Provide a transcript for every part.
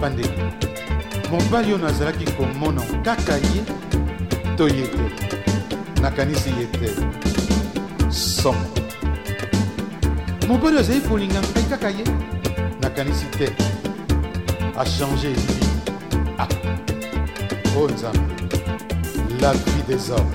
Bande, mobali oyo nazalaki komona kaka ye to ye te, nakanisi ye te. Somo. Mobali azali kolinga ngai kaka ye, nakanisi te. Achange vie. Ah, oh Nzambe, la vie des hommes.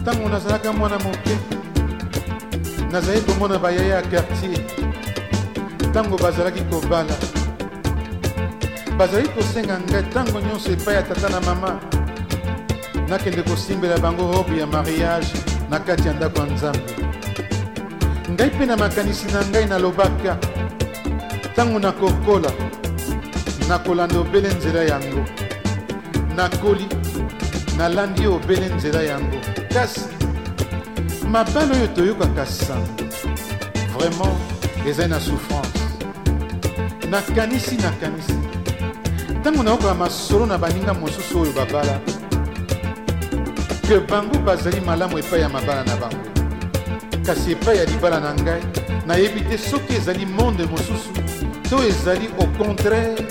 ntango nazalaka mwana moke nazali komona bayaya ya kartier ntango bazalaki kobala bazali kosenga ngai ntango nyonso epai ya tata na mama nakende kosimbela bango robe ya mariage na kati ya ndako ya nzambe ngai mpe na makanisi na ngai nalobaka ntango nakokola nakolanda obele nzela yango nakoli nalandi yo obele nzela yango kasi mabala oyo toyokaka sango vraiment ezali na souffrance nakanisi nakanisi ntango nayokola masolo na baninga mosusu oyo babala ke bango bazali malamu epai ya mabala na bango kasi epai ya libala na ngai nayebi te soki ezali monde mosusu to ezali au contraire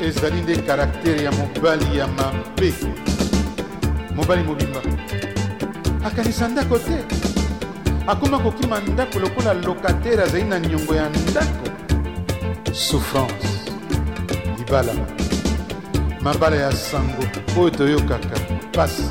ezali nde karaktere ya mobali ya mabe mobali mobimba akanisa ndako te akoma kokima ndako lokola lokatere azali na niongo ya ndako souffrance libala mabala ya sango oyo toyokaka pasi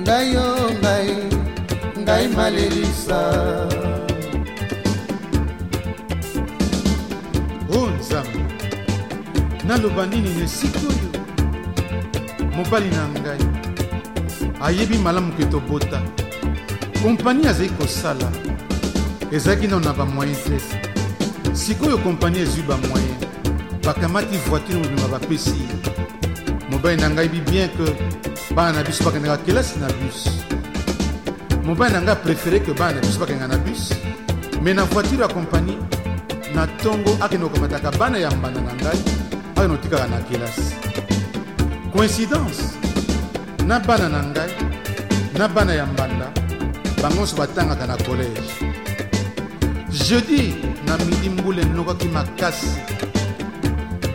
ngai yo ngai ngai malelisa o oh, nzambe naloba nini na esika oyo mobali na ngai ayebi malamu ke tobota kompani azali kosala ezalaki nano na bamoyen te sikoyo kompani ezwi bamoyen bakamati voiture mobima bapesi ye mobali na ngai bi bien que bana na biso bakendaka kelasi na bus mobali na ngai aprefere ke bana na biso bakendaka na bus me na voiture ya kompani na ntongo akende kokamataka bana ya mbanda na ngai akende kotikaka na kelasi coïncidence na bana na ngai na bana ya mbanda bango nyonso batangaka na collège jeudi na midi mbula enokaki makasi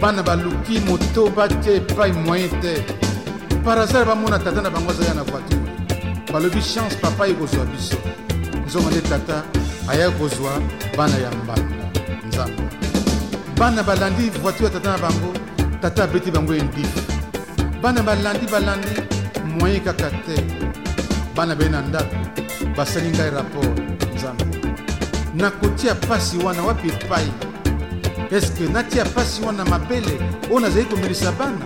bana baluki motoba te epai moyen te par hasard bamona tata na bango azali na voiture balobi chance papa ye kozwa biso nzongo nde tata aya kozwa bana ya mbanda nzambe bana balandi voiture ya tata na bango tata abeti bango endifi bana balandi balandi moyen kaka te bana bee na ndako basali ngai rapport nzambe nakotia mpasi wana wapi epai eske natia mpasi wana mabele oyo nazali komelisa bana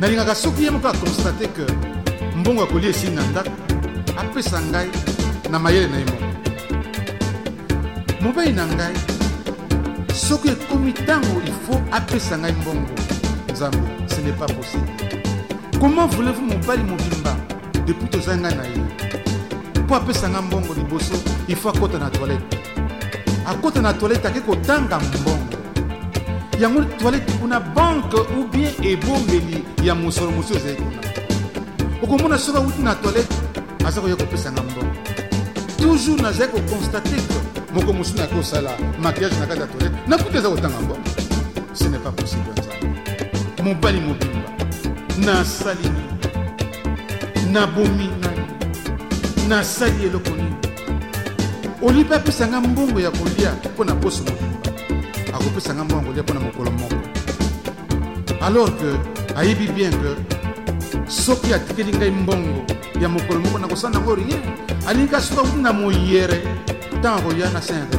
nalingaka soki ye moko akonstate ke mbongo ya kolia esili na ndako apesa ngai na mayele na ye moko mobali na ngai soki ekomi ntango ifo apesa ngai mbongo nzambe ce n'est pas possible comment voulez-vous mobali mobimba depuis toza ngai na ye mpo apesa ngai mbongo liboso ifo akota na toilette akota na toilette ake kotanga mbongo yango toilette kuna banke ou bien ebombeli ya mosolo mosusu ezali kuna okomona soki awuti na toilette aza koya kopesa nga mbongo toujours nazali kokonstate ke moko mosusu nayaki kosala maquillage na kati ya toilette nakuti eza kotanga mbongo ce n'est pas possible nzambe mobali mobimba nasali nabomi nani nasali eloko nini olie mpe apesa nga mbongo ya kolia mpo na poso mobimba akopesa nga mbongo ya kolia mpo na mokolo moko alors que ayebi bien que soki atikeli ngai mbongo ya mokolo moko nakosala nango rien alingi kasuka kuti na moyere ntango akoya na senre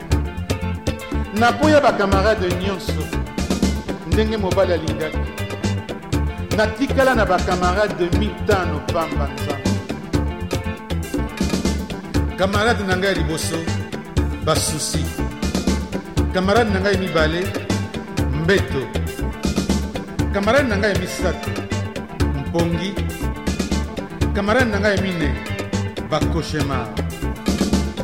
naboya bakamarade nyonso ndenge mobali alingaki natikala na bakamarade mitano pamba nzambe kamarade na ngai ya liboso basusi kamarade na ngai mibale mbeto kamarade na ngai ya misato mpongi kamarade na ngai ya mine bakoshemar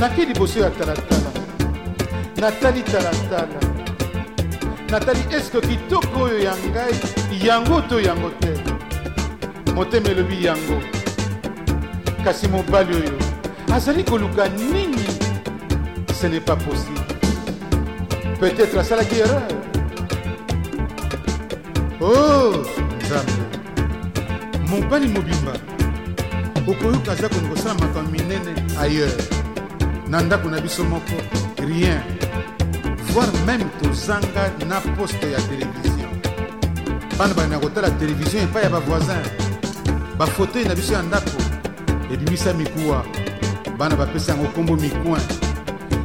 nake liboso ya talatala natali talatala natali eske kitoko oyo ya ngai yango to yango te motema elobi yango kasi mobali oyo azali koluka nini ce n'est pas possible peut-être asalaki erreur oh nzambe mobali mobimba okoyoka aza kolinga kosala makambo minene ailleurs na ndako na biso moko rien voire meme tozanga na poste ya televizio bana bana ya kotala televizio epai ya bavoisin bafauteuil na biso ya ndako ebimisa mikuwa bana bapesa yango nkombo mikuin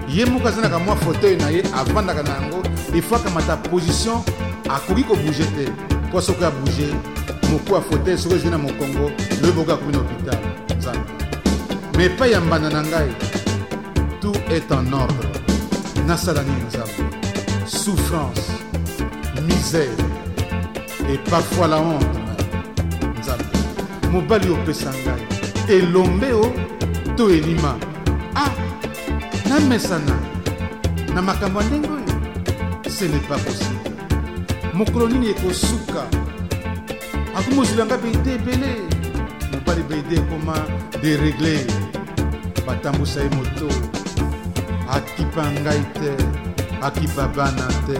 ye moko aza na kamwa fauteuil na ye avandaka na yango ifo akamata position akoki kobouge te mpo soki abouge moku ya fauteuil soki ezwi na mokongo loyeboki akomi na hopital nzambe me epai ya mbanda na ngai tout est en ordre nasala nini nzambe souffrance misère et parfois la honte nzambe mobali opesa ngai elombe o to elima Ah, namesana na makambo ya ndenge oyo ce n'est pas possible mokolo nini ekosuka akomozwila nga beide ebele mobali beide ekoma deregle batambusa ye moto akipa ngai te akipa bana te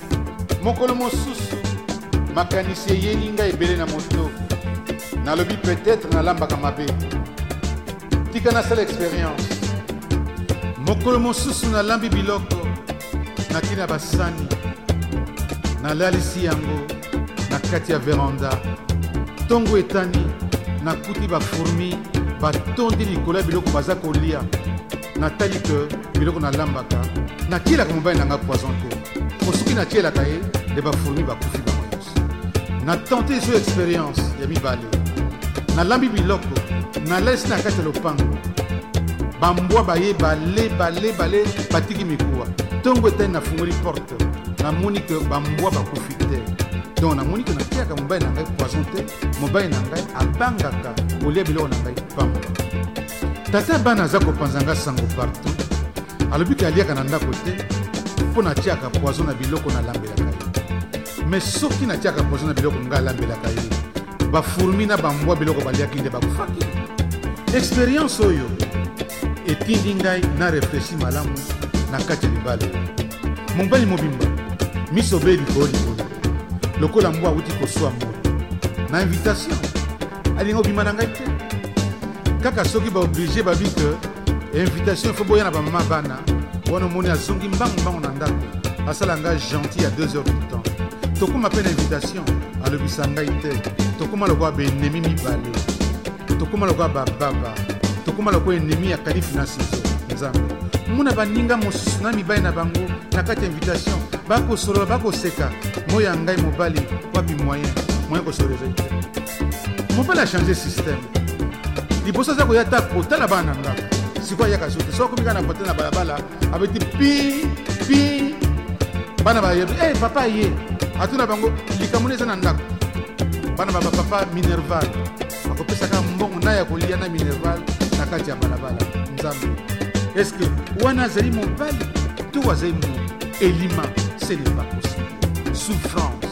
Mokolo mosusu makanisi eyeli ngai ebele na moto, nalobi peut-être nalambaka mabe, tika nasala experience. Mokolo mosusu nalambi biloko natii na basani, nalalisi yango na kati ya veranda. Ntongo etani, nakuti bafurmi batondi likolo ya biloko baza kolia. natali ke biloko nalambaka natielaka mobali na ngai poison te mpo soki natielaka ye nde bafourmi bakufi bango nyonso na tente ezo experience ya mibale nalambi biloko nalalisi na kati ya lopango bambwa baye bale bale bale batiki mikuwa ntongo etani nafungoli porte namoni ke bambwa bakufi te donc namoni ke nateyaka mobali na ngai poison te mobali na ngai abangaka kolia biloko na ngai pamba Tata bana aza kopanza nga sango partout. Alobi ke aliaka na ndako te mpo natiaka poison na biloko nalambelaka ye. Mais soki natiaka poison na biloko nga alambelaka ye, ba fourmi na ba mbwa biloko baliaki nde bakufaki. Experience oyo etindi ngai na reflechi malamu na kati ya libala. Mobali mobimba miso be likolo likolo lokola mbwa awuti koswa mbwa na invitation alinga obima na ngai te kaka soki baoblige babi ke invitation ifo boya na bamama bana wana omoni azongi mbangumbangu na ndako asala ngai gentil ya 2 heures du temps tokóma mpe na invitation alobisa ngai te tokóma lokola baennemi mibale tokóma lokola bababa tokóma lokola ennemi ya kalifi na sizo nzambe mona baninga mosusu na mibali na bango na kati ya invitation bakosolola bakoseka moi ya ngai mobali wapi moyen moyen kosoleve te mobali achange systeme liboso aza koya ta kota na bana na ndako sikoyo ayaka zo te so akomi kaka na kota na balabala abeti pi pi bana bayebi e papa ye atuna bango likambo na eza na ndako bana baba papa minerval akopesaka mbongo na ya kolia na minerval na kati ya balabala nzambe eske wana azali mobali to azali mo elima seleba kosi souffrance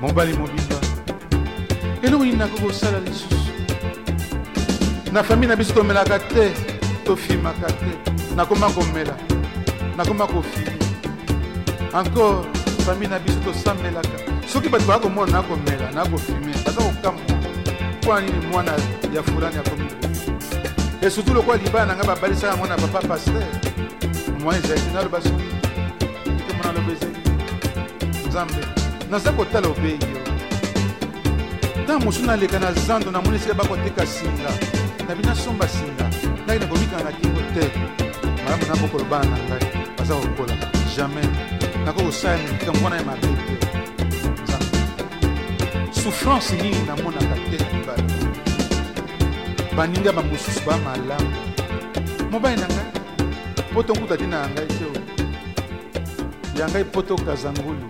mobali mobimba eloko nini nakoki kosala lisusu na fami na biso tomelaka te tofimaka te nakoma komela nakoma kofimi encore fami na biso tosamelaka soki bato baya komona nakomela nakofime baza kokamwa mpo na nini mwana ya fulani akomi esutu lokola libala na ngai babalisaka yango na papa paster moyen ezali naloba soki ete mwana aloba ezali nzambe naza kotala obeyi yo ntango mosusu naleka na zando namoni esika bakoteka singa nabi nasomba singa ngai nakomikana na kingo te malamu nakokolo bana na ngai baza kokola jamais nakokosala likambo wana ya mabe te souffrance nini namonaka te na libala baninga bamosusu bamalamu mobali na ngai poto nkuta tina ya ngai te ya ngai poto kazangulu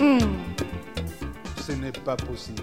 mm. ce n'est pas possible